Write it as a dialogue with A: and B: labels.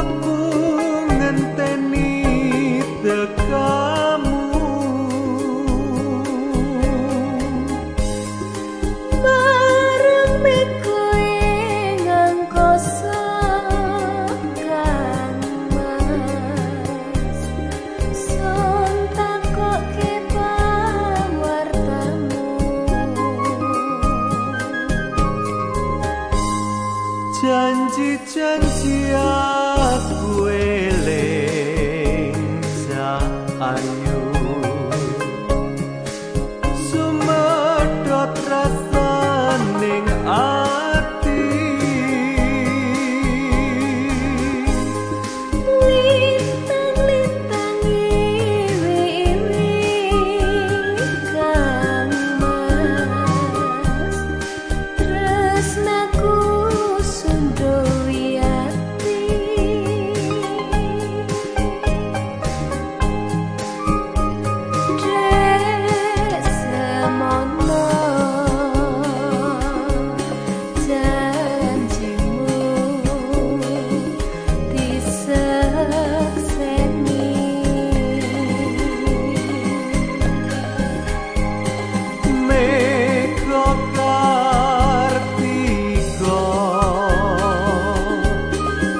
A: aku ngenteni tekan 渐一渐吃过